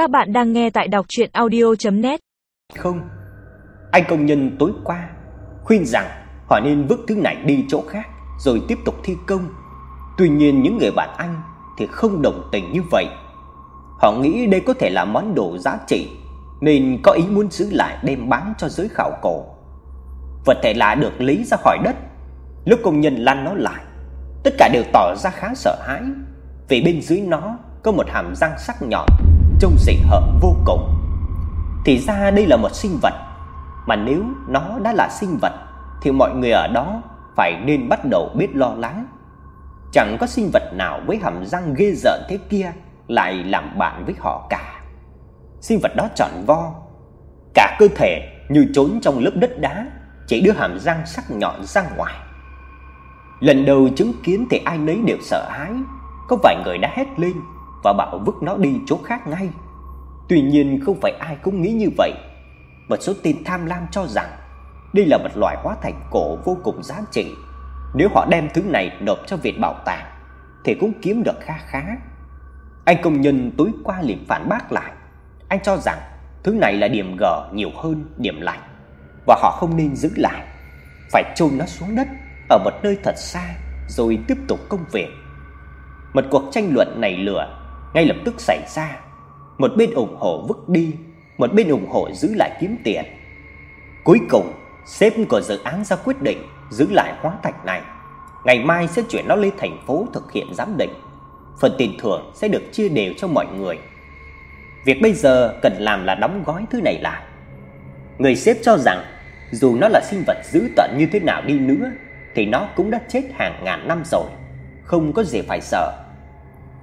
Các bạn đang nghe tại đọc audio net Không. Anh công nhân tối qua khuyên rằng họ nên vứt thứ này đi chỗ khác rồi tiếp tục thi công. Tuy nhiên những người bạn anh thì không đồng tình như vậy. Họ nghĩ đây có thể là món đồ giá trị nên có ý muốn giữ lại đem bán cho giới khảo cổ. Vật thể lạ được lấy ra khỏi đất. Lúc công nhân lăn nó lại, tất cả đều tỏ ra khá sợ hãi vì bên dưới nó có một hàm răng sắc nhọn trông dị hợm vô cùng. Thì ra đây là một sinh vật, mà nếu nó đã là sinh vật thì mọi người ở đó phải nên bắt đầu biết lo lắng. Chẳng có sinh vật nào với hàm răng ghê rợn thế kia lại làm bạn với họ cả. Sinh vật đó tròn vo, cả cơ thể như trốn trong lớp đất đá, chỉ đưa hàm răng sắc nhọn ra ngoài. Lần đầu chứng kiến thì ai nấy đều sợ hãi, có vài người đã hét lên và bảo vứt nó đi chỗ khác ngay. Tuy nhiên không phải ai cũng nghĩ như vậy. Một số tên tham lam cho rằng đây là một loại hóa thạch cổ vô cùng giá trị. Nếu họ đem thứ này nộp cho Viện Bảo tàng thì cũng kiếm được kha khá. Anh công nhân tối qua liền phản bác lại. Anh cho rằng thứ này là điểm gở nhiều hơn điểm lạnh và họ không nên giữ lại, phải chôn nó xuống đất ở một nơi thật xa rồi tiếp tục công việc. Một cuộc tranh luận này lửa ngay lập tức xảy ra. Một bên ủng hộ vứt đi, một bên ủng hộ giữ lại kiếm tiền. Cuối cùng, sếp của dự án ra quyết định giữ lại hóa thạch này. Ngày mai sẽ chuyển nó lên thành phố thực hiện giám định. Phần tiền thưởng sẽ được chia đều cho mọi người. Việc bây giờ cần làm là đóng gói thứ này lại. Người sếp cho rằng dù nó là sinh vật dữ tợn như thế nào đi nữa thì nó cũng đã chết hàng ngàn năm rồi, không có gì phải sợ.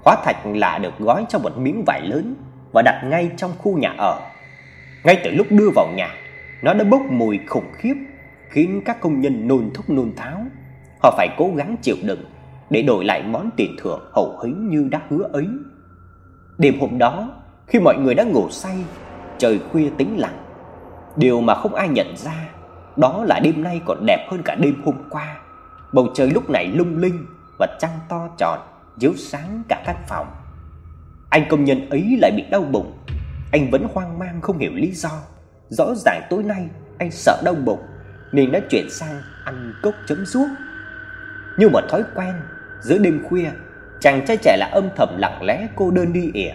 Hóa thạch lạ được gói trong một miếng vải lớn và đặt ngay trong khu nhà ở. Ngay từ lúc đưa vào nhà, nó đã bốc mùi khủng khiếp, khiến các công nhân nôn thốc nôn tháo. Họ phải cố gắng chịu đựng để đổi lại món tiền thưởng hậu hĩnh như đã hứa ấy. Đêm hôm đó, khi mọi người đã ngủ say, trời khuya tĩnh lặng, điều mà không ai nhận ra đó là đêm nay còn đẹp hơn cả đêm hôm qua. Bầu trời lúc này lung linh và trăng to tròn chiếu sáng cả căn phòng. Anh công nhân ấy lại bị đau bụng. Anh vẫn hoang mang không hiểu lý do. Rõ ràng tối nay anh sợ đau bụng nên đã chuyển sang ăn cốc chấm ruốc. Như một thói quen, giữa đêm khuya, chàng trai trẻ là âm thầm lặng lẽ cô đơn đi ỉa.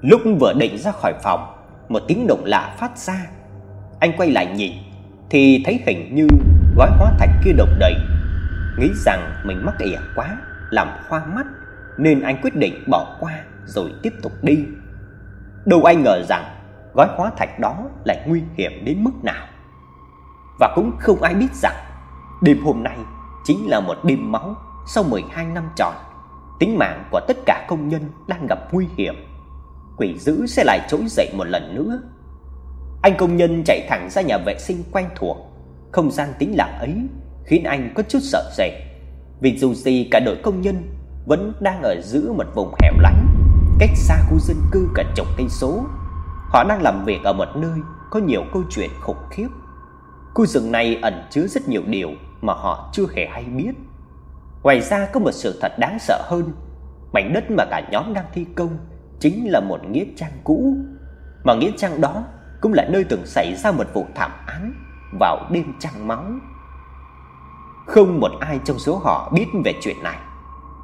Lúc vừa định ra khỏi phòng, một tiếng động lạ phát ra. Anh quay lại nhìn thì thấy hình như gói hóa thạch kia đột đậy, nghĩ rằng mình mắc ỉa quá làm hoa mắt, nên anh quyết định bỏ qua rồi tiếp tục đi. Đâu ai ngờ rằng gói hóa thạch đó lại nguy hiểm đến mức nào. Và cũng không ai biết rằng, đêm hôm nay chính là một đêm máu sau 12 năm tròn. Tính mạng của tất cả công nhân đang gặp nguy hiểm. Quỷ dữ sẽ lại trỗi dậy một lần nữa. Anh công nhân chạy thẳng ra nhà vệ sinh quen thuộc. Không gian tĩnh lặng ấy khiến anh có chút sợ sệt vì dù gì cả đội công nhân vẫn đang ở giữa một vùng hẻm lánh, cách xa khu dân cư cả chục cây số. Họ đang làm việc ở một nơi có nhiều câu chuyện khủng khiếp. Khu rừng này ẩn chứa rất nhiều điều mà họ chưa hề hay biết. Ngoài ra có một sự thật đáng sợ hơn, mảnh đất mà cả nhóm đang thi công chính là một nghĩa trang cũ, mà nghĩa trang đó cũng là nơi từng xảy ra một vụ thảm án vào đêm trăng máu. Không một ai trong số họ biết về chuyện này,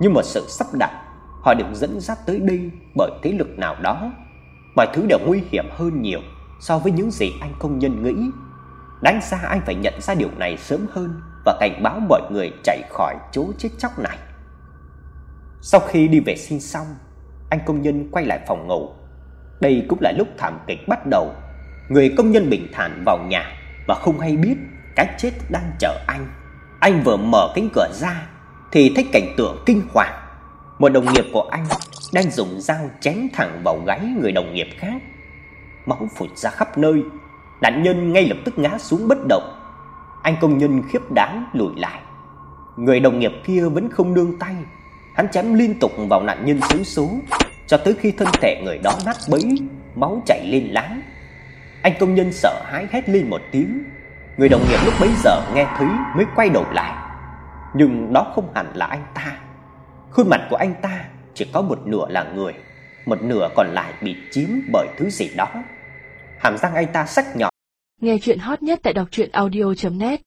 nhưng một sự sắp đặt, họ được dẫn dắt tới đây bởi thế lực nào đó. Mọi thứ đều nguy hiểm hơn nhiều so với những gì anh công nhân nghĩ. Đáng ra anh phải nhận ra điều này sớm hơn và cảnh báo mọi người chạy khỏi chỗ chết chóc này. Sau khi đi vệ sinh xong, anh công nhân quay lại phòng ngủ. Đây cũng là lúc thảm kịch bắt đầu. Người công nhân bình thản vào nhà và không hay biết cái chết đang chờ anh. Anh vừa mở cánh cửa ra thì thấy cảnh tượng kinh hoàng. Một đồng nghiệp của anh đang dùng dao chém thẳng vào gáy người đồng nghiệp khác. Máu phụt ra khắp nơi, nạn nhân ngay lập tức ngã xuống bất động. Anh công nhân khiếp đảm lùi lại. Người đồng nghiệp kia vẫn không nương tay, hắn chém liên tục vào nạn nhân xấu số cho tới khi thân thể người đó nát bấy, máu chảy lên láng. Anh công nhân sợ hãi hét lên một tiếng, Người đồng nghiệp lúc bấy giờ nghe thấy mới quay đầu lại. Nhưng đó không hẳn là anh ta. Khuôn mặt của anh ta chỉ có một nửa là người, một nửa còn lại bị chiếm bởi thứ gì đó. Hàm răng anh ta sắc nhọn. Nghe chuyện hot nhất tại đọc truyện audio net